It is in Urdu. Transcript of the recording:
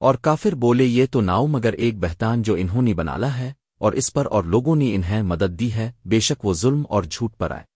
اور کافر بولے، یہ تو ناؤ، مگر ایک بہتان جو انہوں نے بنالا ہے، اور اس پر اور لوگوں نے انہیں مدد دی ہے، بے شک وہ ظلم اور جھوٹ پر آئے۔